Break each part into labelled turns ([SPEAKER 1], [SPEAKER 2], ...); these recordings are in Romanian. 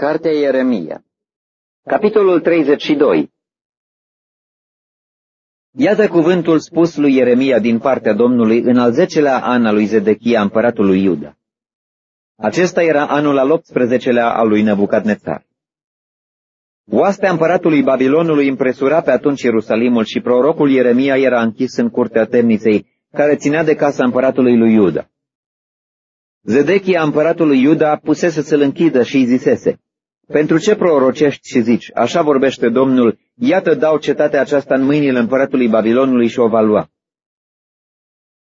[SPEAKER 1] Cartea Ieremia Capitolul 32 Iată cuvântul spus lui Ieremia din partea Domnului în al zecelea an al lui Zedechia, împăratul lui Iuda. Acesta era anul al 18-lea al lui Nebucadnețar. Oastea împăratului Babilonului impresura pe atunci Ierusalimul și prorocul Ieremia era închis în curtea temniței, care ținea de casa împăratului lui Iuda. Zedechia împăratului Iuda pusese să-l închidă și îi zisese, Pentru ce prorocești și zici, așa vorbește Domnul, iată dau cetatea aceasta în mâinile împăratului Babilonului și o va lua.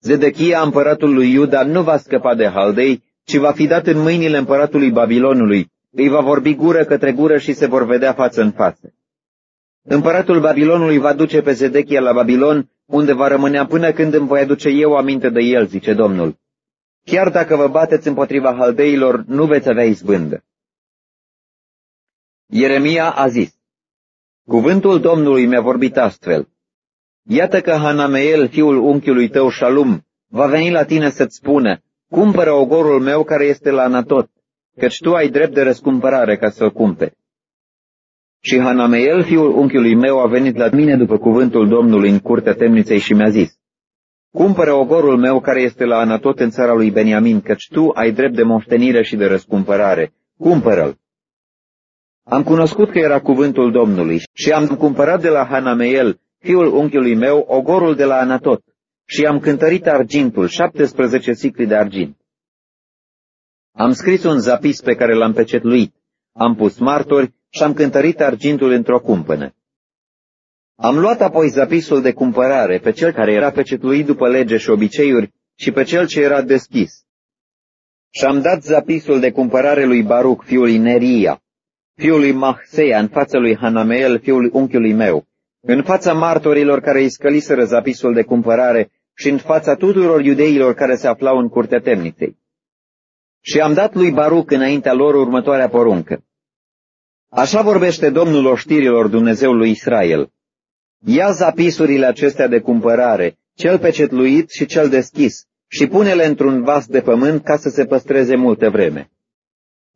[SPEAKER 1] Zedechia împăratul lui Iuda nu va scăpa de Haldei, ci va fi dat în mâinile împăratului Babilonului, îi va vorbi gură către gură și se vor vedea față în față. Împăratul Babilonului va duce pe Zedechia la Babilon, unde va rămânea până când îmi voi aduce eu aminte de el, zice Domnul. Chiar dacă vă bateți împotriva haldeilor, nu veți avea izbândă. Ieremia a zis, Cuvântul Domnului mi-a vorbit astfel. Iată că Hanameel, fiul unchiului tău Shalum, va veni la tine să-ți spună, cumpără ogorul meu care este la Anatot, căci tu ai drept de răscumpărare ca să o cumperi. Și Hanameel, fiul unchiului meu, a venit la mine după cuvântul Domnului în curtea temniței și mi-a zis, Cumpără ogorul meu care este la Anatot în țara lui Beniamin, căci tu ai drept de moștenire și de răscumpărare. Cumpără-l! Am cunoscut că era cuvântul Domnului și am cumpărat de la Hanameel, fiul unchiului meu, ogorul de la Anatot și am cântărit argintul, 17 sicli de argint. Am scris un zapis pe care l-am pecetluit, am pus martori și am cântărit argintul într-o cumpănă. Am luat apoi zapisul de cumpărare pe cel care era pecetluit după lege și obiceiuri și pe cel ce era deschis. Și am dat zapisul de cumpărare lui Baruch, fiul Neria, fiului Mahseia, în fața lui Hanameel, fiul unchiului meu, în fața martorilor care îi scăliseră zapisul de cumpărare și în fața tuturor iudeilor care se aflau în curtea temniței. Și am dat lui Baruch înaintea lor următoarea poruncă. Așa vorbește Domnul oștirilor Dumnezeului Israel. Ia zapisurile acestea de cumpărare, cel pecetluit și cel deschis, și pune-le într-un vas de pământ ca să se păstreze multă vreme.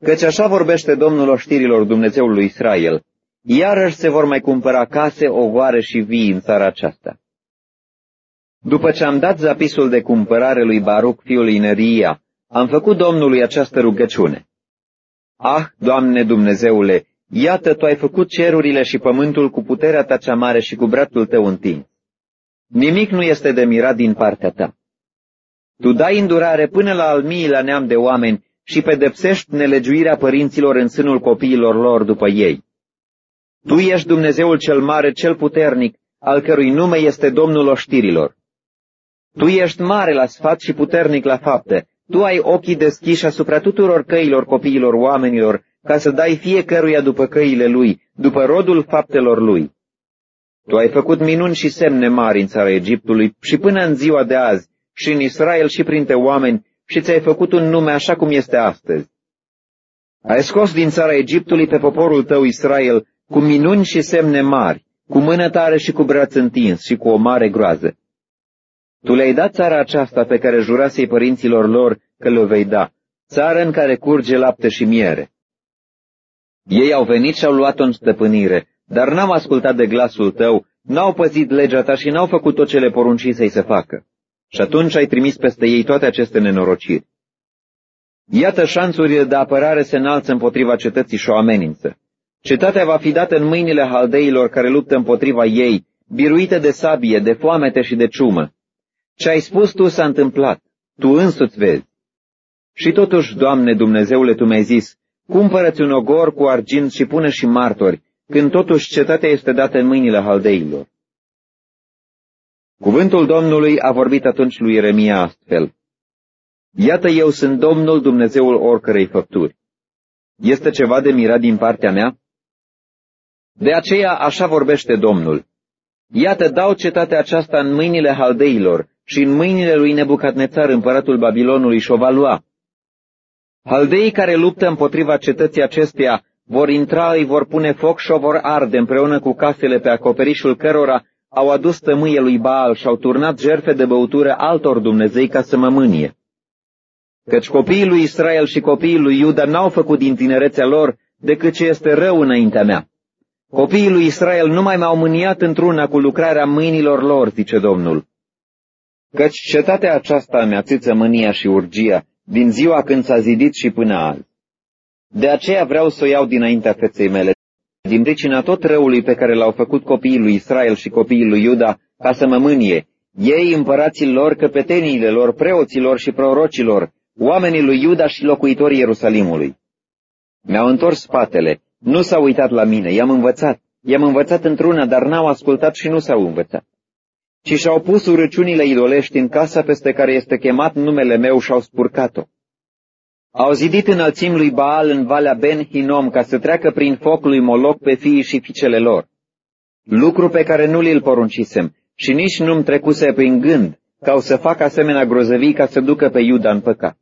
[SPEAKER 1] Căci așa vorbește Domnul oștirilor Dumnezeului Israel. Iarăși se vor mai cumpăra case, ogoare și vii în țara aceasta. După ce am dat zapisul de cumpărare lui Baruch, fiul Ineria, am făcut Domnului această rugăciune. Ah, Doamne Dumnezeule, Iată, tu ai făcut cerurile și pământul cu puterea ta cea mare și cu brațul tău întins. Nimic nu este de mirat din partea ta. Tu dai îndurare până la al miilea neam de oameni și pedepsești nelegiuirea părinților în sânul copiilor lor după ei. Tu ești Dumnezeul cel mare, cel puternic, al cărui nume este Domnul oștirilor. Tu ești mare la sfat și puternic la fapte. Tu ai ochii deschiși asupra tuturor căilor copiilor oamenilor ca să dai fiecăruia după căile lui, după rodul faptelor lui. Tu ai făcut minuni și semne mari în țara Egiptului și până în ziua de azi, și în Israel și printre oameni, și ți-ai făcut un nume așa cum este astăzi. Ai scos din țara Egiptului pe poporul tău Israel cu minuni și semne mari, cu mână tare și cu braț întins și cu o mare groază. Tu le-ai dat țara aceasta pe care jurasei părinților lor că le vei da, țară în care curge lapte și miere. Ei au venit și au luat-o în stăpânire, dar n-au ascultat de glasul tău, n-au păzit legea ta și n-au făcut tot ce le porunci să-i se facă. Și atunci ai trimis peste ei toate aceste nenorociri. Iată șanțurile de apărare se înalță împotriva cetății și o amenință. Cetatea va fi dată în mâinile haldeilor care luptă împotriva ei, biruite de sabie, de foamete și de ciumă. Ce ai spus tu s-a întâmplat, tu însuți vezi. Și totuși, Doamne Dumnezeule, Tu mi-ai zis, Cumpărăți un ogor cu argint și pune și martori, când totuși cetatea este dată în mâinile haldeilor. Cuvântul Domnului a vorbit atunci lui Ieremia astfel. Iată eu sunt Domnul Dumnezeul oricărei făpturi. Este ceva de mirat din partea mea? De aceea așa vorbește Domnul. Iată dau cetatea aceasta în mâinile haldeilor și în mâinile lui Nebucadnețar, împăratul Babilonului, și o va lua. Haldeii care luptă împotriva cetății acesteia vor intra, îi vor pune foc și o vor arde împreună cu casele pe acoperișul cărora au adus tămâie lui Baal și au turnat jerfe de băutură altor Dumnezei ca să mă mânie. Căci copiii lui Israel și copiii lui Iuda n-au făcut din tinerețea lor decât ce este rău înaintea mea. Copiii lui Israel nu mai m-au mâniat într-una cu lucrarea mâinilor lor, zice Domnul. Căci cetatea aceasta mi-ațâță mânia și urgia, din ziua când s-a zidit și până azi. De aceea vreau să o iau dinaintea feței mele, din pricina tot răului pe care l-au făcut copiii lui Israel și copiii lui Iuda, ca să mă mânie, ei împărații lor, căpeteniile lor, preoților și prorocilor, oamenii lui Iuda și locuitorii Ierusalimului. Mi-au întors spatele, nu s-au uitat la mine, i-am învățat, i-am învățat într-una, dar n-au ascultat și nu s-au învățat. Ci și-au pus urăciunile idolești în casa peste care este chemat numele meu și-au spurcat-o. Au zidit înălțim lui Baal în valea Ben Hinom ca să treacă prin foc lui Moloc pe fiii și fiicele lor. Lucru pe care nu li-l poruncisem și nici nu-mi trecuse prin gând ca o să fac asemenea grozăvii ca să ducă pe Iuda în păcat.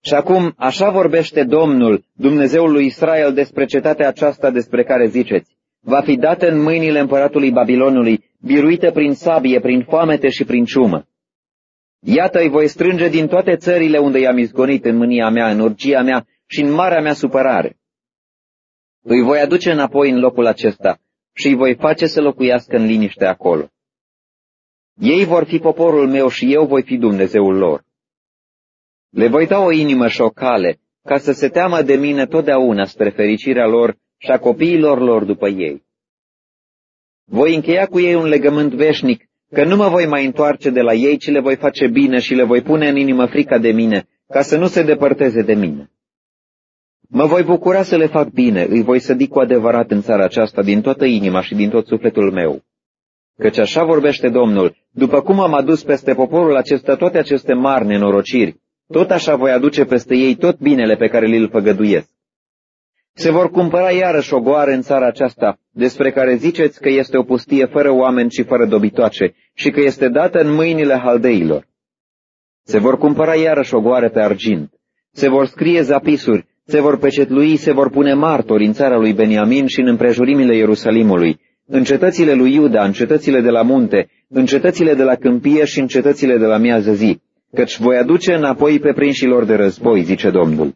[SPEAKER 1] Și acum, așa vorbește Domnul, Dumnezeul lui Israel, despre cetatea aceasta despre care ziceți. Va fi dată în mâinile împăratului Babilonului, biruită prin sabie, prin foamete și prin ciumă. Iată, îi voi strânge din toate țările unde i-am izgonit în mânia mea, în urgia mea și în marea mea supărare. Îi voi aduce înapoi în locul acesta și îi voi face să locuiască în liniște acolo. Ei vor fi poporul meu și eu voi fi Dumnezeul lor. Le voi da o inimă și o cale, ca să se teamă de mine totdeauna spre fericirea lor și a copiilor lor după ei. Voi încheia cu ei un legământ veșnic, că nu mă voi mai întoarce de la ei, ci le voi face bine și le voi pune în inimă frica de mine, ca să nu se depărteze de mine. Mă voi bucura să le fac bine, îi voi sădi cu adevărat în țara aceasta din toată inima și din tot sufletul meu. Căci așa vorbește Domnul, după cum am adus peste poporul acesta toate aceste mari nenorociri, tot așa voi aduce peste ei tot binele pe care li-l făgăduiesc. Se vor cumpăra iarăși o goară în țara aceasta, despre care ziceți că este o pustie fără oameni și fără dobitoace și că este dată în mâinile haldeilor. Se vor cumpăra iarăși o goară pe argint, se vor scrie zapisuri, se vor pecetlui, se vor pune martori în țara lui Beniamin și în împrejurimile Ierusalimului, în cetățile lui Iuda, în cetățile de la munte, în cetățile de la câmpie și în cetățile de la miază zi, căci voi aduce înapoi pe prinșilor de război, zice Domnul.